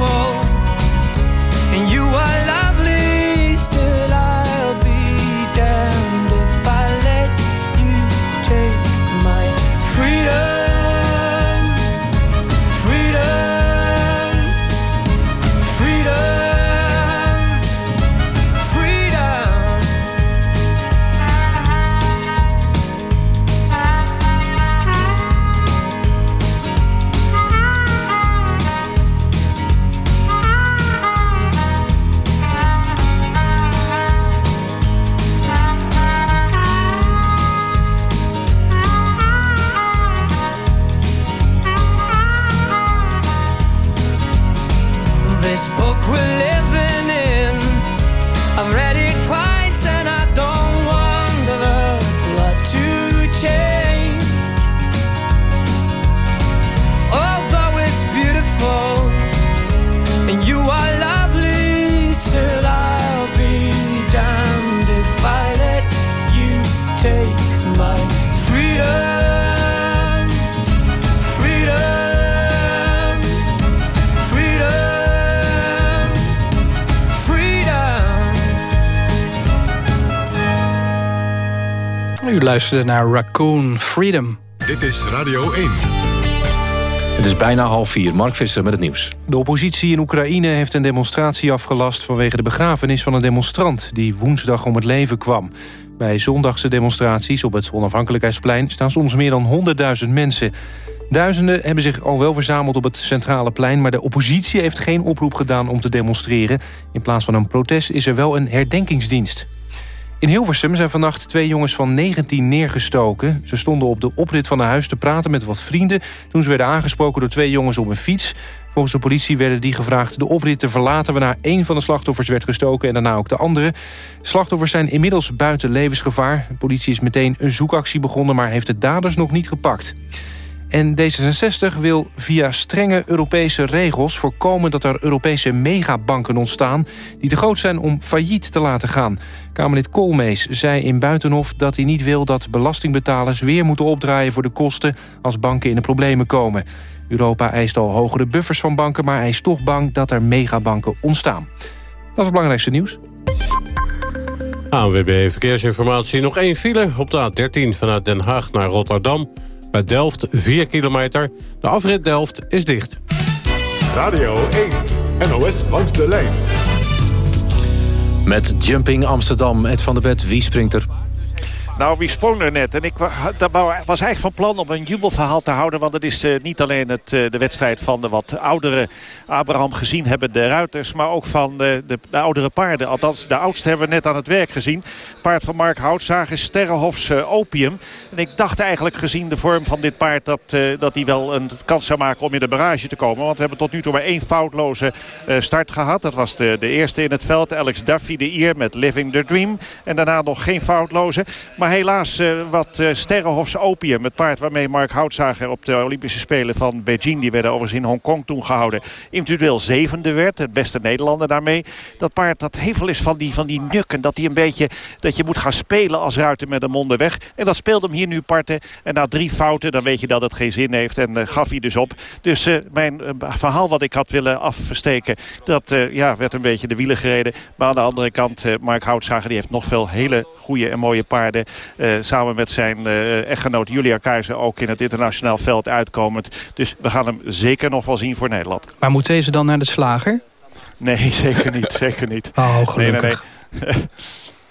beautiful luisterde naar Raccoon Freedom. Dit is Radio 1. Het is bijna half vier. Mark Visser met het nieuws. De oppositie in Oekraïne heeft een demonstratie afgelast... vanwege de begrafenis van een demonstrant... die woensdag om het leven kwam. Bij zondagse demonstraties op het Onafhankelijkheidsplein... staan soms meer dan 100.000 mensen. Duizenden hebben zich al wel verzameld op het centrale plein... maar de oppositie heeft geen oproep gedaan om te demonstreren. In plaats van een protest is er wel een herdenkingsdienst. In Hilversum zijn vannacht twee jongens van 19 neergestoken. Ze stonden op de oprit van een huis te praten met wat vrienden... toen ze werden aangesproken door twee jongens op een fiets. Volgens de politie werden die gevraagd de oprit te verlaten... waarna één van de slachtoffers werd gestoken en daarna ook de andere. Slachtoffers zijn inmiddels buiten levensgevaar. De politie is meteen een zoekactie begonnen... maar heeft de daders nog niet gepakt. En D66 wil via strenge Europese regels voorkomen dat er Europese megabanken ontstaan... die te groot zijn om failliet te laten gaan. Kamerlid Koolmees zei in Buitenhof dat hij niet wil dat belastingbetalers... weer moeten opdraaien voor de kosten als banken in de problemen komen. Europa eist al hogere buffers van banken... maar hij is toch bang dat er megabanken ontstaan. Dat is het belangrijkste nieuws. ANWB Verkeersinformatie. Nog één file op de A13 vanuit Den Haag naar Rotterdam... Bij Delft 4 kilometer. De afrit Delft is dicht. Radio 1, NOS langs de lijn. Met Jumping Amsterdam, Ed van der Bed, wie springt er? Nou, wie sprong er net? En ik was eigenlijk van plan om een jubelverhaal te houden. Want het is uh, niet alleen het, uh, de wedstrijd van de wat oudere Abraham gezien hebben, de ruiters. Maar ook van de, de, de, oudere paarden. Althans, de oudste hebben we net aan het werk gezien. Paard van Mark Houtzager, Sterrenhofs Opium. En ik dacht eigenlijk gezien de vorm van dit paard dat, dat hij wel een kans zou maken om in de barrage te komen. Want we hebben tot nu toe maar één foutloze start gehad. Dat was de, de eerste in het veld. Alex Duffy, de Ier met Living the Dream. En daarna nog geen foutloze. Maar helaas uh, wat uh, Sterrenhofs opium. Het paard waarmee Mark Houtzager op de Olympische Spelen van Beijing... die werden overigens in Hongkong toen gehouden... individueel zevende werd. Het beste Nederlander daarmee. Dat paard dat wel eens van die, van die nukken. Dat, die een beetje, dat je moet gaan spelen als ruiter met de monden weg. En dat speelt hem hier nu parten. En na drie fouten dan weet je dat het geen zin heeft. En uh, gaf hij dus op. Dus mijn verhaal wat ik had willen afsteken... dat ja, werd een beetje de wielen gereden. Maar aan de andere kant, Mark Houtzager die heeft nog veel hele goede en mooie paarden. Uh, samen met zijn uh, echtgenoot Julia Keizer ook in het internationaal veld uitkomend. Dus we gaan hem zeker nog wel zien voor Nederland. Maar moet deze dan naar de slager? Nee, zeker niet. zeker niet. Oh, gelukkig. Nee, nee, nee.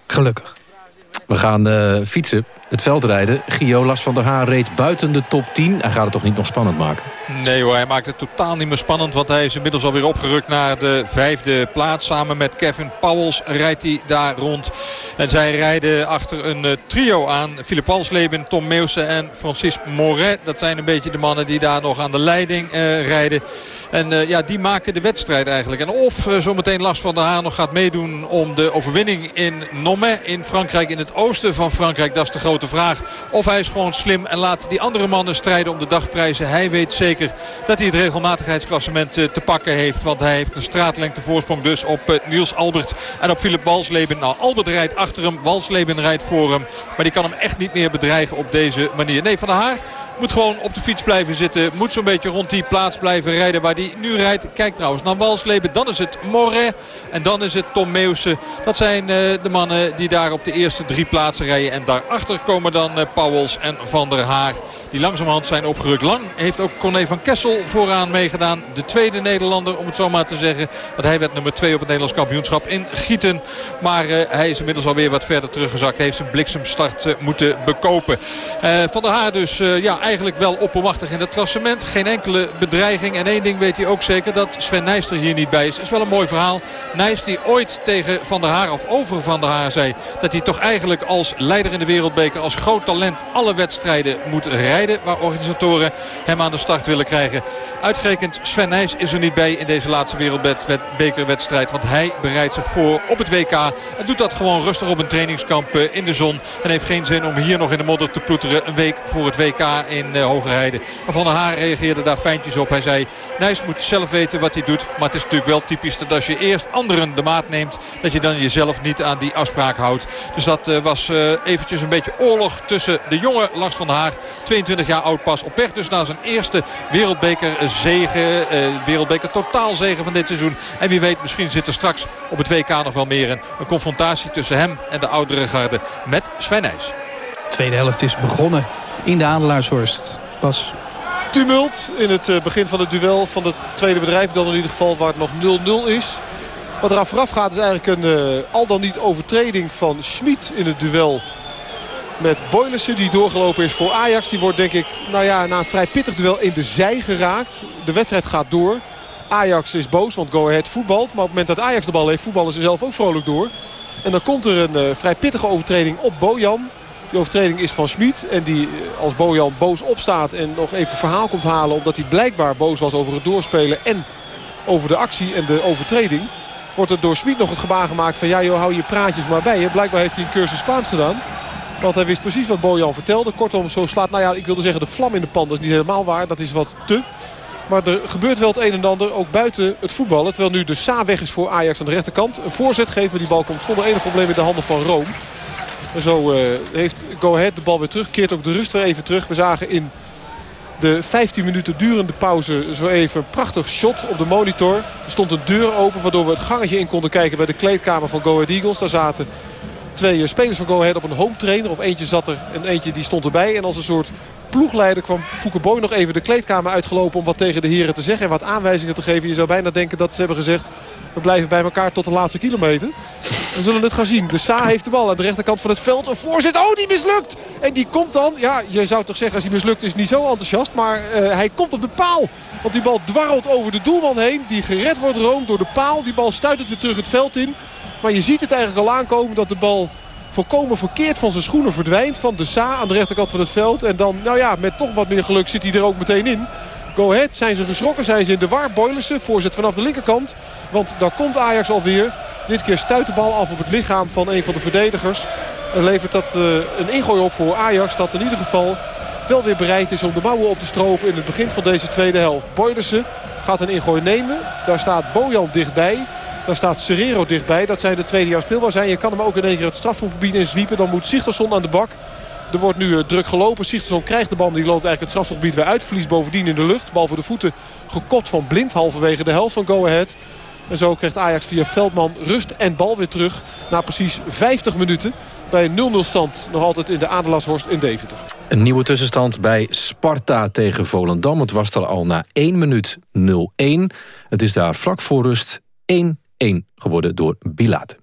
gelukkig. We gaan uh, fietsen, het veld rijden. Gio Lars van der Haar reed buiten de top 10. Hij gaat het toch niet nog spannend maken? Nee hoor, hij maakt het totaal niet meer spannend. Want hij is inmiddels alweer opgerukt naar de vijfde plaats. Samen met Kevin Powels rijdt hij daar rond. En zij rijden achter een uh, trio aan. Philip Walsleben, Tom Meeuwse en Francis Moret. Dat zijn een beetje de mannen die daar nog aan de leiding uh, rijden. En uh, ja, die maken de wedstrijd eigenlijk. En of uh, zometeen Lars van der Haan nog gaat meedoen om de overwinning in Nomet in Frankrijk. In het oosten van Frankrijk, dat is de grote vraag. Of hij is gewoon slim en laat die andere mannen strijden om de dagprijzen. Hij weet zeker dat hij het regelmatigheidsklassement uh, te pakken heeft. Want hij heeft een straatlengte voorsprong dus op Niels Albert en op Philip Walsleben. Nou, Albert rijdt achter hem, Walsleben rijdt voor hem. Maar die kan hem echt niet meer bedreigen op deze manier. Nee, Van der Haar moet gewoon op de fiets blijven zitten. Moet zo'n beetje rond die plaats blijven rijden waar hij nu rijdt. Kijk trouwens naar Walsleben. Dan is het Moret. En dan is het Tom Meeuwse. Dat zijn uh, de mannen die daar op de eerste drie plaatsen rijden. En daarachter komen dan uh, Pauwels en Van der Haar. Die langzamerhand zijn opgerukt. Lang heeft ook Corné van Kessel vooraan meegedaan. De tweede Nederlander om het zo maar te zeggen. Want hij werd nummer 2 op het Nederlands kampioenschap in Gieten. Maar uh, hij is inmiddels alweer wat verder teruggezakt. Hij heeft zijn bliksemstart uh, moeten bekopen. Uh, van der Haar dus ja, eigenlijk wel oppermachtig in het klassement. Geen enkele bedreiging. En één ding weet hij ook zeker. Dat Sven Nijs er hier niet bij is. Dat is wel een mooi verhaal. Nijs die ooit tegen Van der Haar of over Van der Haar zei. Dat hij toch eigenlijk als leider in de wereldbeker. Als groot talent alle wedstrijden moet rijden waar organisatoren hem aan de start willen krijgen. Uitgerekend Sven Nijs is er niet bij in deze laatste wereldbekerwedstrijd. Want hij bereidt zich voor op het WK. En doet dat gewoon rustig op een trainingskamp eh, in de zon. En heeft geen zin om hier nog in de modder te ploeteren. Een week voor het WK in uh, Hogerheide. Maar Van der Haar reageerde daar fijntjes op. Hij zei, Nijs moet zelf weten wat hij doet. Maar het is natuurlijk wel typisch dat als je eerst anderen de maat neemt... dat je dan jezelf niet aan die afspraak houdt. Dus dat uh, was eventjes een beetje oorlog tussen de jonge Lars van der Haar... 22 jaar oud pas. Op weg dus naar zijn eerste wereldbeker zegen. Uh, wereldbeker totaalzegen van dit seizoen. En wie weet, misschien zit er straks op het WK nog wel meer. Een confrontatie tussen hem en de oudere garde met Sven Nijs. De tweede helft is begonnen in de Adelaarshorst. Pas tumult in het eh, begin van het duel van het tweede bedrijf. Dan in ieder geval waar het nog 0-0 is. Wat eraan vooraf gaat is eigenlijk een al dan niet overtreding van Schmid in het duel met Boylissen. Die doorgelopen is voor Ajax. Die wordt denk ik nou ja, na een vrij pittig duel in de zij geraakt. De wedstrijd gaat door. Ajax is boos, want Go Ahead voetbalt. Maar op het moment dat Ajax de bal heeft, voetballen ze zelf ook vrolijk door. En dan komt er een uh, vrij pittige overtreding op Bojan. Die overtreding is van Schmid. En die uh, als Bojan boos opstaat en nog even verhaal komt halen... omdat hij blijkbaar boos was over het doorspelen en over de actie en de overtreding... wordt er door Schmid nog het gebaar gemaakt van... ja joh, hou je praatjes maar bij. Blijkbaar heeft hij een cursus Spaans gedaan. Want hij wist precies wat Bojan vertelde. Kortom, zo slaat, nou ja, ik wilde zeggen de vlam in de pan. Dat is niet helemaal waar, dat is wat te... Maar er gebeurt wel het een en ander, ook buiten het voetballen. Terwijl nu de Sa weg is voor Ajax aan de rechterkant. Een voorzet geven, die bal komt zonder enig probleem in de handen van Room. En zo uh, heeft Go Ahead de bal weer terug. Keert ook de rust weer even terug. We zagen in de 15 minuten durende pauze zo even een prachtig shot op de monitor. Er stond een deur open waardoor we het gangetje in konden kijken bij de kleedkamer van Go Ahead Eagles. Daar zaten twee spelers van Go Ahead op een home trainer. Of eentje zat er en eentje die stond erbij. En als een soort ploegleider kwam Fouke Boy nog even de kleedkamer uitgelopen... om wat tegen de heren te zeggen en wat aanwijzingen te geven. Je zou bijna denken dat ze hebben gezegd... we blijven bij elkaar tot de laatste kilometer. We zullen het gaan zien. De Sa heeft de bal aan de rechterkant van het veld. Een voorzet. Oh, die mislukt! En die komt dan... Ja, je zou toch zeggen als hij mislukt is niet zo enthousiast. Maar uh, hij komt op de paal. Want die bal dwarrelt over de doelman heen. Die gered wordt room door de paal. Die bal stuit het weer terug het veld in. Maar je ziet het eigenlijk al aankomen dat de bal volkomen verkeerd van zijn schoenen verdwijnt. Van de Sa aan de rechterkant van het veld. En dan, nou ja, met nog wat meer geluk zit hij er ook meteen in. Go ahead, zijn ze geschrokken, zijn ze in de war. Boylissen, voorzet vanaf de linkerkant. Want daar komt Ajax alweer. Dit keer stuit de bal af op het lichaam van een van de verdedigers. En levert dat uh, een ingooi op voor Ajax. Dat in ieder geval wel weer bereid is om de mouwen op te stropen in het begin van deze tweede helft. Boylissen gaat een ingooi nemen. Daar staat Bojan dichtbij. Daar staat Serrero dichtbij. Dat zijn de tweede die speelbaar zijn. Je kan hem ook in één keer het strafschopgebied inzwiepen. Dan moet Sigtersson aan de bak. Er wordt nu uh, druk gelopen. Sigtersson krijgt de bal. Die loopt eigenlijk het strafschopgebied weer uit. Verliest bovendien in de lucht. Bal voor de voeten gekopt van Blind. Halverwege de helft van Go Ahead. En zo krijgt Ajax via Veldman rust en bal weer terug. Na precies 50 minuten. Bij 0-0 stand nog altijd in de Adelashorst in Deventer. Een nieuwe tussenstand bij Sparta tegen Volendam. Het was er al na 1 minuut 0-1. Het is daar vlak voor rust 1 1 geworden door Bilate.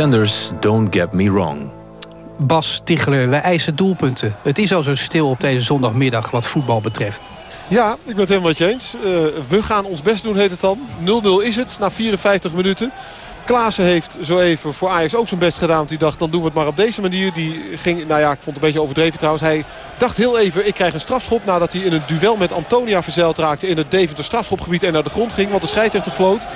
Pretenders, don't get me wrong. Bas Ticheler, wij eisen doelpunten. Het is al zo stil op deze zondagmiddag wat voetbal betreft. Ja, ik ben het helemaal met je eens. Uh, we gaan ons best doen, heet het dan. 0-0 is het na 54 minuten. Klaassen heeft zo even voor Ajax ook zijn best gedaan. Want hij dacht, dan doen we het maar op deze manier. Die ging, nou ja, ik vond het een beetje overdreven trouwens. Hij dacht heel even, ik krijg een strafschop. Nadat hij in een duel met Antonia verzeild raakte in het Deventer strafschopgebied. En naar de grond ging, want de scheidsrechter floot.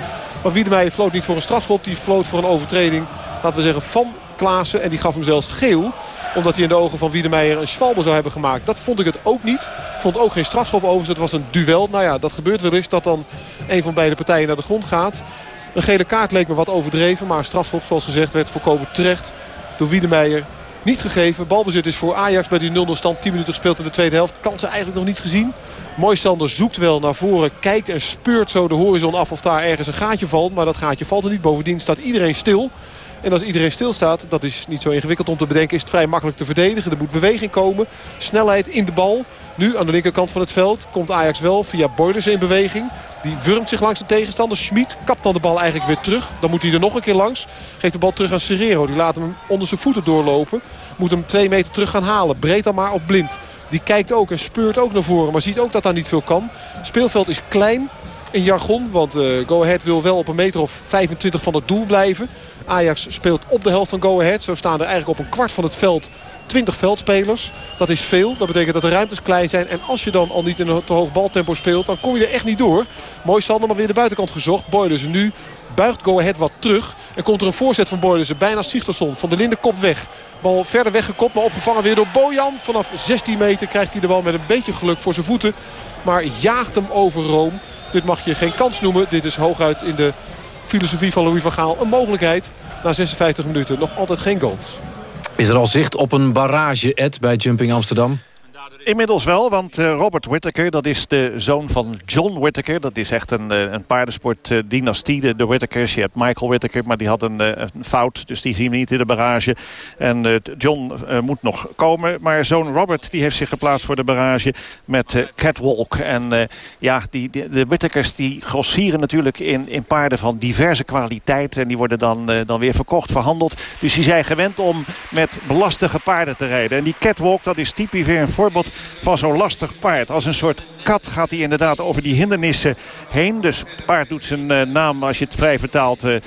Maar Wiedemeijer floot niet voor een strafschop. Die floot voor een overtreding, laten we zeggen, van Klaassen. En die gaf hem zelfs geel. Omdat hij in de ogen van Wiedemeijer een schwalbe zou hebben gemaakt. Dat vond ik het ook niet. Ik vond ook geen strafschop overigens. Het was een duel. Nou ja, dat gebeurt wel eens. Dat dan een van beide partijen naar de grond gaat. Een gele kaart leek me wat overdreven. Maar een strafschop zoals gezegd werd voorkomen terecht door Wiedemeijer. Niet gegeven. Balbezit is voor Ajax bij die 0-0 stand. 10 minuten gespeeld in de tweede helft. Kansen eigenlijk nog niet gezien. Moisander zoekt wel naar voren. Kijkt en speurt zo de horizon af of daar ergens een gaatje valt. Maar dat gaatje valt er niet. Bovendien staat iedereen stil. En als iedereen stilstaat, dat is niet zo ingewikkeld om te bedenken... is het vrij makkelijk te verdedigen. Er moet beweging komen. Snelheid in de bal. Nu aan de linkerkant van het veld komt Ajax wel via Boyders in beweging. Die wurmt zich langs de tegenstander. Schmid kapt dan de bal eigenlijk weer terug. Dan moet hij er nog een keer langs. Geeft de bal terug aan Serrero. Die laat hem onder zijn voeten doorlopen. Moet hem twee meter terug gaan halen. Breed dan maar op blind. Die kijkt ook en speurt ook naar voren. Maar ziet ook dat daar niet veel kan. Speelveld is klein in jargon. Want uh, Go Ahead wil wel op een meter of 25 van het doel blijven. Ajax speelt op de helft van Go Ahead. Zo staan er eigenlijk op een kwart van het veld 20 veldspelers. Dat is veel. Dat betekent dat de ruimtes klein zijn. En als je dan al niet in een te hoog baltempo speelt, dan kom je er echt niet door. Mooi Sander, maar weer de buitenkant gezocht. Boyders nu buigt Go Ahead wat terug. En komt er een voorzet van Boyders. Bijna Sigtersson. Van de Lindenkop weg. Bal verder weggekopt, maar opgevangen weer door Bojan. Vanaf 16 meter krijgt hij de bal met een beetje geluk voor zijn voeten. Maar jaagt hem over Rome. Dit mag je geen kans noemen. Dit is hooguit in de filosofie van Louis van Gaal een mogelijkheid. Na 56 minuten nog altijd geen goals. Is er al zicht op een barrage, Ed, bij Jumping Amsterdam? Inmiddels wel, want uh, Robert Whittaker, dat is de zoon van John Whittaker. Dat is echt een, uh, een paardensportdynastie, uh, de, de Whittakers. Je hebt Michael Whittaker, maar die had een, een, fout. Dus die zien we niet in de barrage. En John moet nog komen. Maar zoon Robert die heeft zich geplaatst voor de barrage met Catwalk. En ja, die, die, de Whittakers die grossieren natuurlijk in, in paarden van diverse kwaliteit. En die worden dan, dan weer verkocht, verhandeld. Dus die zijn gewend om met belastige paarden te rijden. En die Catwalk, dat is typisch weer een voorbeeld van zo'n lastig paard. Als een soort kat gaat hij inderdaad over die hindernissen heen. Dus het paard doet zijn uh, naam, als je het vrij vertaalt, uh, in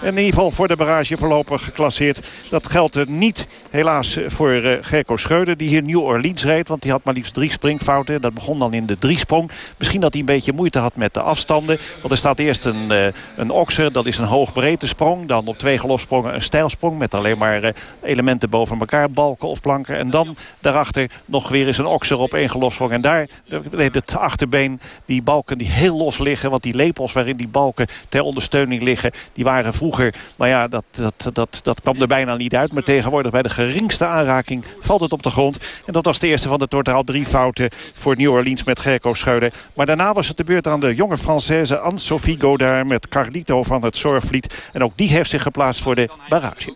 ieder geval voor de barrage voorlopig geclasseerd. Dat geldt uh, niet helaas voor uh, Gerco Schreuder die hier New Orleans reed. Want die had maar liefst drie springfouten. Dat begon dan in de driesprong. Misschien dat hij een beetje moeite had met de afstanden. Want er staat eerst een, een okser, dat is een hoogbreedte sprong. Dan op twee gelofsprongen een stijlsprong met alleen maar elementen boven elkaar, balken of planken. En dan daarachter nog weer eens een okser op één gelofsprong. En daar het achterbeen, die balken die heel los liggen. Want die lepels waarin die balken ter ondersteuning liggen... die waren vroeger, nou ja, dat, dat, dat, dat kwam er bijna niet uit. Maar tegenwoordig bij de geringste aanraking valt het op de grond. En dat was de eerste van de totaal drie fouten voor New Orleans met Gerco Scheuder. Maar daarna was het de beurt aan de jonge Française Anne-Sophie Godard... met Carlito van het Zorgvliet. En ook die heeft zich geplaatst voor de barrage.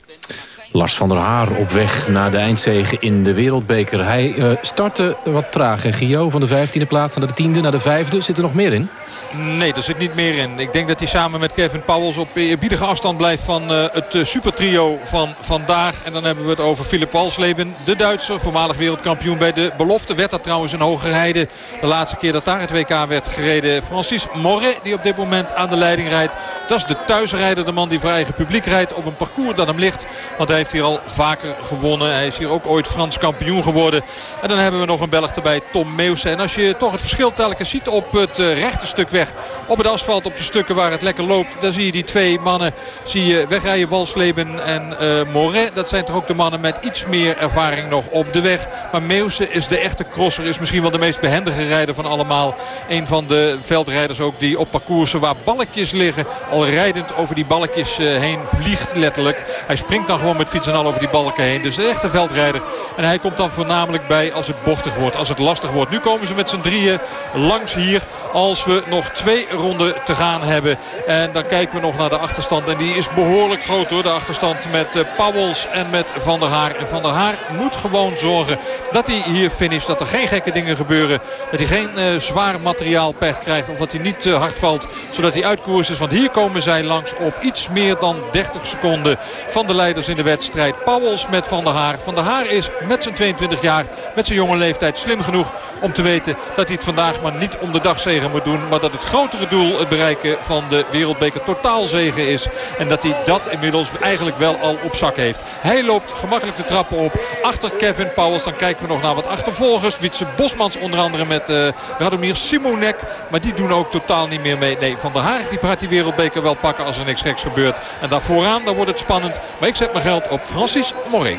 Lars van der Haar op weg naar de eindzege in de Wereldbeker. Hij uh, startte wat traag. En Gio van de 15e plaats naar de 10e, naar de 5e. Zit er nog meer in? Nee, er zit niet meer in. Ik denk dat hij samen met Kevin Powels op eerbiedige afstand blijft van uh, het uh, supertrio van vandaag. En dan hebben we het over Philip Walsleben, de Duitser, voormalig wereldkampioen bij de belofte. Werd dat trouwens hoge rijden. De laatste keer dat daar het WK werd gereden. Francis Moret, die op dit moment aan de leiding rijdt. Dat is de thuisrijder, de man die voor eigen publiek rijdt op een parcours dat hem ligt. Want hij heeft hier al vaker gewonnen. Hij is hier ook ooit Frans kampioen geworden. En dan hebben we nog een Belg erbij, Tom Meeuwsen. En als je toch het verschil telkens ziet op het uh, rechte stuk weg op het asfalt op de stukken waar het lekker loopt. Dan zie je die twee mannen zie je wegrijden. Walsleben en uh, Moret. Dat zijn toch ook de mannen met iets meer ervaring nog op de weg. Maar Meeuwse is de echte crosser. Is misschien wel de meest behendige rijder van allemaal. Een van de veldrijders ook die op parcoursen waar balkjes liggen. Al rijdend over die balkjes uh, heen vliegt letterlijk. Hij springt dan gewoon met sprintfiets en al over die balken heen. Dus een echte veldrijder. En hij komt dan voornamelijk bij als het bochtig wordt. Als het lastig wordt. Nu komen ze met z'n drieën langs hier. Als we nog twee ronden te gaan hebben. En dan kijken we nog naar de achterstand. En die is behoorlijk groot hoor. De achterstand met uh, Pauwels en met Van der Haar. En Van der Haar moet gewoon zorgen dat hij hier finisht. Dat er geen gekke dingen gebeuren. Dat hij geen uh, zwaar materiaal pech krijgt. Of dat hij niet uh, hard valt. Zodat hij uitkoers is. Want hier komen zij langs op iets meer dan 30 seconden van de leiders in de wedstrijd. Pauwels met Van der Haar. Van der Haar is met zijn 22 jaar, met zijn jonge leeftijd slim genoeg om te weten dat hij het vandaag maar niet om de dagzegen moet doen. Maar dat het grotere doel het bereiken van de wereldbeker totaalzegen is. En dat hij dat inmiddels eigenlijk wel al op zak heeft. Hij loopt gemakkelijk de trappen op achter Kevin Pauwels. Dan kijken we nog naar wat achtervolgers. Wietse Bosmans onder andere met uh, Radomir Simonek. Maar die doen ook totaal niet meer mee. Nee, Van der Haar die gaat die wereldbeker wel pakken als er niks geks gebeurt. En daar vooraan dan wordt het spannend. Maar ik zet mijn geld op Francis Morin.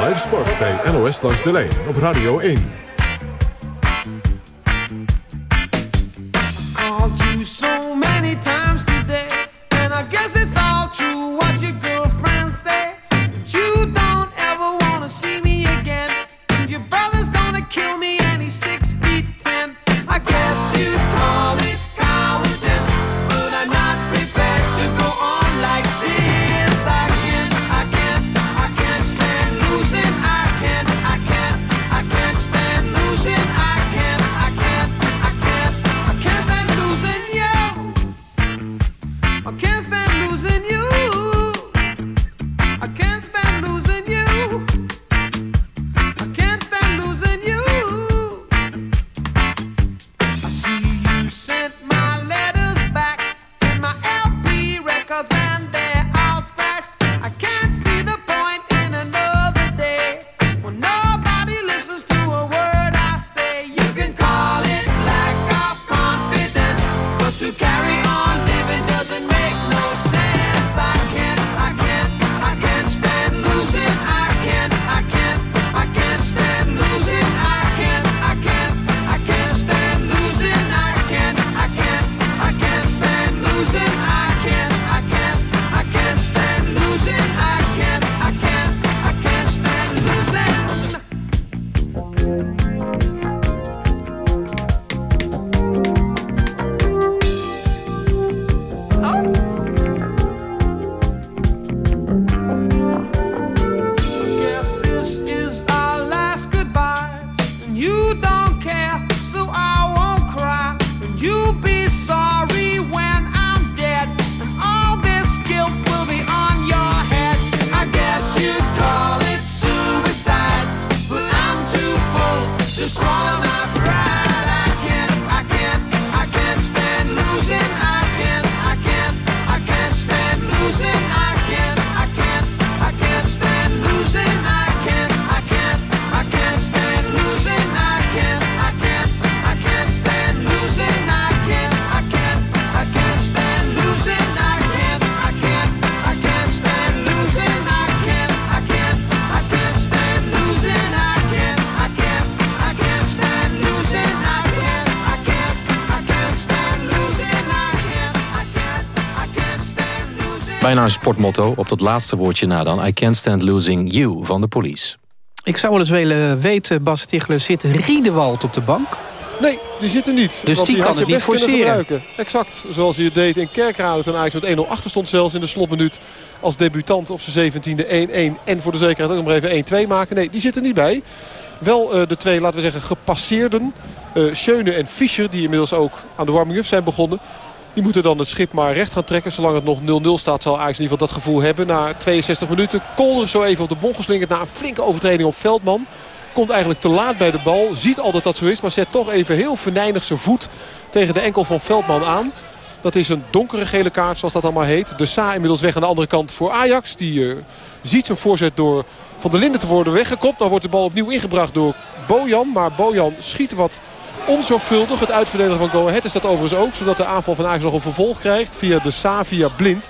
Live sport bij NOS langs de lijn op Radio 1. Bijna een sportmotto, op dat laatste woordje na dan. I can't stand losing you van de police. Ik zou wel eens willen weten, Bas Tichler, zit Riedewald op de bank? Nee, die zit er niet. Dus Want die kan had je het niet best kunnen forceren. gebruiken. Exact, zoals hij het deed in Kerkrade toen Ajax met 1-0 achter stond. Zelfs in de slotminuut als debutant op zijn 17e 1-1. En voor de zekerheid ook nog maar even 1-2 maken. Nee, die zit er niet bij. Wel eh, de twee, laten we zeggen, gepasseerden. eh Schöne en Fischer, die inmiddels ook aan de warming-up zijn begonnen. Die moeten dan het schip maar recht gaan trekken. Zolang het nog 0-0 staat zal Ajax in ieder geval dat gevoel hebben. Na 62 minuten. Kolder zo even op de bon geslingerd na een flinke overtreding op Veldman. Komt eigenlijk te laat bij de bal. Ziet al dat dat zo is. Maar zet toch even heel venijnig zijn voet tegen de enkel van Veldman aan. Dat is een donkere gele kaart zoals dat allemaal heet. De Sa inmiddels weg aan de andere kant voor Ajax. Die eh, ziet zijn voorzet door Van der Linden te worden weggekopt. Dan wordt de bal opnieuw ingebracht door Bojan. Maar Bojan schiet wat onzorgvuldig. Het uitverdedigen van Go Ahead is dat overigens ook. Zodat de aanval van Ajax nog een vervolg krijgt. Via de Sa, via Blind.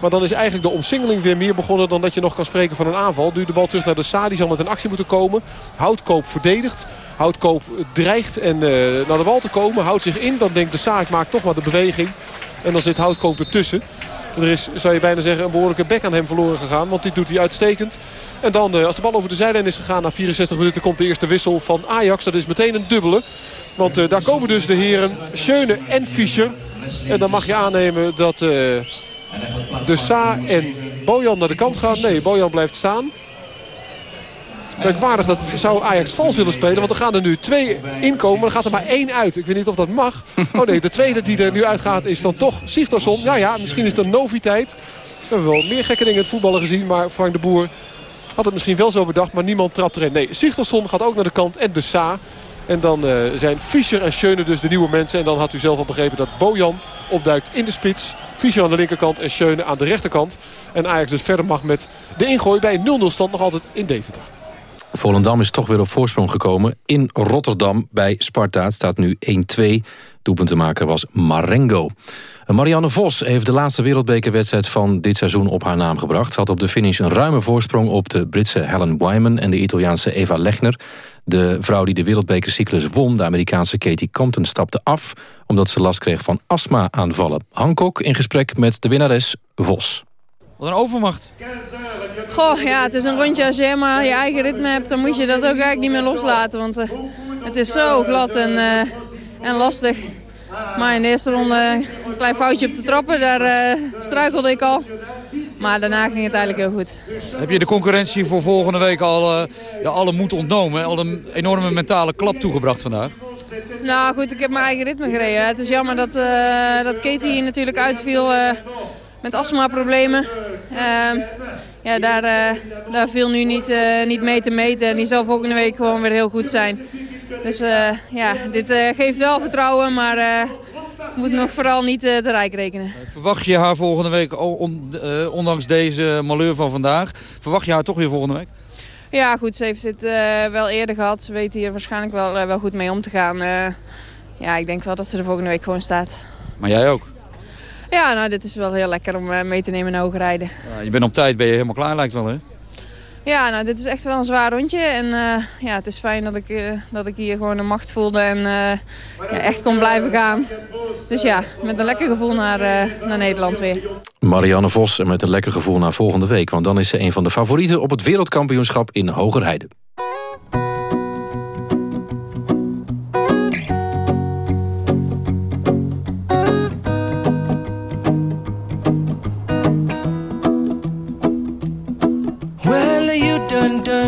Maar dan is eigenlijk de omsingeling weer meer begonnen dan dat je nog kan spreken van een aanval. Nu de bal terug naar de Sa. Die zal met een actie moeten komen. Houtkoop verdedigt. Houtkoop dreigt en, eh, naar de bal te komen. Houdt zich in. Dan denkt de Sa ik maak toch maar de beweging. En dan zit Houtkoop ertussen. Er is, zou je bijna zeggen, een behoorlijke bek aan hem verloren gegaan. Want dit doet hij uitstekend. En dan, als de bal over de zijlijn is gegaan na 64 minuten... komt de eerste wissel van Ajax. Dat is meteen een dubbele. Want daar komen dus de heren Schöne en Fischer. En dan mag je aannemen dat de Sa en Bojan naar de kant gaan. Nee, Bojan blijft staan. Merkwaardig dat zou Ajax vals willen spelen. Want er gaan er nu twee inkomen. Er gaat er maar één uit. Ik weet niet of dat mag. Oh nee, de tweede die er nu uitgaat is dan toch Sigtorsson. Ja, ja, misschien is het een noviteit. We hebben wel meer gekke dingen in het voetballen gezien. Maar Frank de Boer had het misschien wel zo bedacht. Maar niemand trapt erin. Nee, Sigtorsson gaat ook naar de kant. En de Sa. En dan uh, zijn Fischer en Schöne dus de nieuwe mensen. En dan had u zelf al begrepen dat Bojan opduikt in de spits. Fischer aan de linkerkant en Schöne aan de rechterkant. En Ajax dus verder mag met de ingooi bij 0-0 stand nog altijd in Deventer. Volendam is toch weer op voorsprong gekomen. In Rotterdam bij Sparta het staat nu 1-2. Doelpuntenmaker was Marengo. Marianne Vos heeft de laatste wereldbekerwedstrijd van dit seizoen op haar naam gebracht. Ze had op de finish een ruime voorsprong op de Britse Helen Wyman en de Italiaanse Eva Lechner. De vrouw die de wereldbekercyclus won, de Amerikaanse Katie Compton, stapte af... omdat ze last kreeg van astma-aanvallen. Hancock in gesprek met de winnares Vos. Wat een overmacht. Goh, ja, het is een rondje. Als je helemaal je eigen ritme hebt, dan moet je dat ook eigenlijk niet meer loslaten. Want uh, het is zo glad en, uh, en lastig. Maar in de eerste ronde een klein foutje op de trappen, daar uh, struikelde ik al. Maar daarna ging het eigenlijk heel goed. Heb je de concurrentie voor volgende week al ja, alle moed ontnomen? Al een enorme mentale klap toegebracht vandaag? Nou goed, ik heb mijn eigen ritme gereden. Het is jammer dat, dat Katie natuurlijk uitviel met astma-problemen. Ja, daar, uh, daar viel nu niet, uh, niet mee te meten. En die zal volgende week gewoon weer heel goed zijn. Dus uh, ja, dit geeft wel vertrouwen, maar moet nog vooral niet te rijk rekenen. Verwacht je haar volgende week, on, ondanks deze malheur van vandaag, verwacht je haar toch weer volgende week? Ja, goed, ze heeft dit wel eerder gehad. Ze weet hier waarschijnlijk wel, wel goed mee om te gaan. ja, ik denk wel dat ze er volgende week gewoon staat. Maar jij ook? Ja, nou, dit is wel heel lekker om mee te nemen naar hoogrijden. Ja, je bent op tijd, ben je helemaal klaar lijkt wel, hè? Ja, nou, dit is echt wel een zwaar rondje. En uh, ja, het is fijn dat ik, uh, dat ik hier gewoon de macht voelde en uh, ja, echt kon blijven gaan. Dus ja, met een lekker gevoel naar, naar Nederland weer. Marianne Vos en met een lekker gevoel naar volgende week. Want dan is ze een van de favorieten op het wereldkampioenschap in Hogerheide.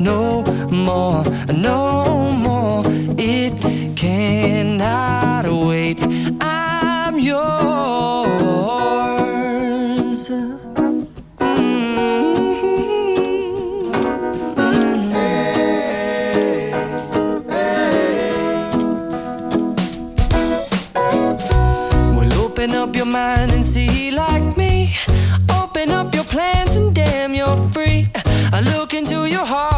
no more, no more. It cannot wait. I'm yours. Mm-hmm. Well, open up your mind and see like me. Open up your plans and damn, you're free. I look into your heart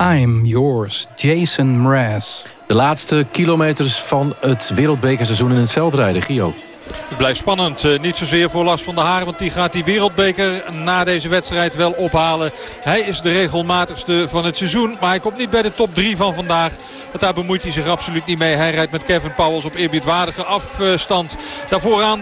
I'm yours, Jason Mraz. De laatste kilometers van het wereldbekerseizoen in het veldrijden, Gio. Het blijft spannend. Eh, niet zozeer voor Lars van der Haar. Want die gaat die wereldbeker na deze wedstrijd wel ophalen. Hij is de regelmatigste van het seizoen. Maar hij komt niet bij de top 3 van vandaag. Want daar bemoeit hij zich absoluut niet mee. Hij rijdt met Kevin Powels op eerbiedwaardige afstand. Daar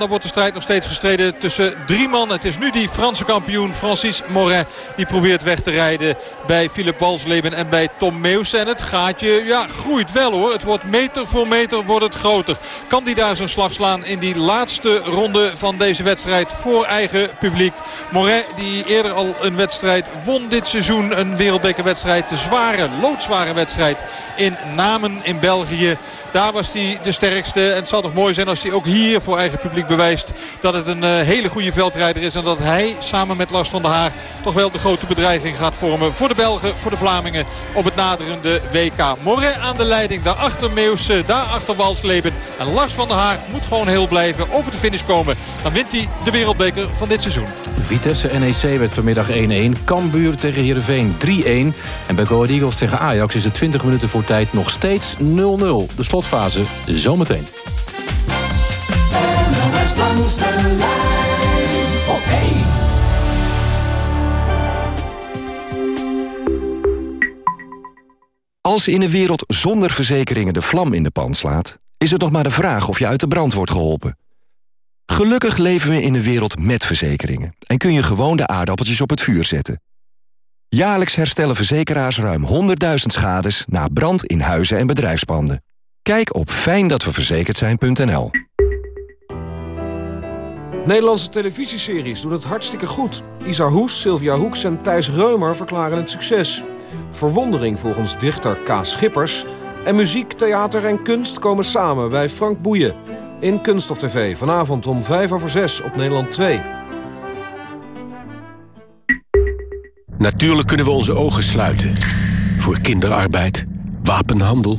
wordt de strijd nog steeds gestreden tussen drie man. Het is nu die Franse kampioen Francis Morin. Die probeert weg te rijden bij Philip Walsleben en bij Tom Meus. En het gaatje ja, groeit wel hoor. Het wordt meter voor meter wordt het groter. Kan die daar zijn slag slaan in die laatste ronde van deze wedstrijd voor eigen publiek. Morin die eerder al een wedstrijd won dit seizoen. Een wereldbekerwedstrijd. De zware, loodzware wedstrijd in Namen in België. Daar was hij de sterkste. En het zal toch mooi zijn als hij ook hier voor eigen publiek bewijst... dat het een uh, hele goede veldrijder is. En dat hij samen met Lars van der Haar toch wel de grote bedreiging gaat vormen... voor de Belgen, voor de Vlamingen op het naderende WK. Moret aan de leiding, daarachter Meeuwse, daarachter Walsleben. En Lars van der Haar moet gewoon heel blijven over de finish komen. Dan wint hij de wereldbeker van dit seizoen. Vitesse NEC werd vanmiddag 1-1. Cambuur tegen Heerenveen 3-1. En bij Go Eagles tegen Ajax is het 20 minuten voor tijd nog steeds 0-0. De slotfase zometeen. NOS langs de lijn op 1. Als in een wereld zonder verzekeringen de vlam in de pan slaat... is het nog maar de vraag of je uit de brand wordt geholpen. Gelukkig leven we in een wereld met verzekeringen... en kun je gewoon de aardappeltjes op het vuur zetten. Jaarlijks herstellen verzekeraars ruim 100.000 schades... na brand in huizen en bedrijfspanden. Kijk op fijndatweverzekerd zijn.nl. Nederlandse televisieseries doen het hartstikke goed. Isar Hoes, Sylvia Hoeks en Thijs Reumer verklaren het succes. Verwondering volgens dichter K. Schippers. En muziek, theater en kunst komen samen bij Frank Boeien. In Kunst of TV, vanavond om 5 over 6 op Nederland 2. Natuurlijk kunnen we onze ogen sluiten. Voor kinderarbeid, wapenhandel,